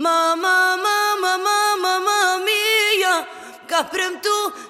Mama, mama, mama, mama mia Ka premtu se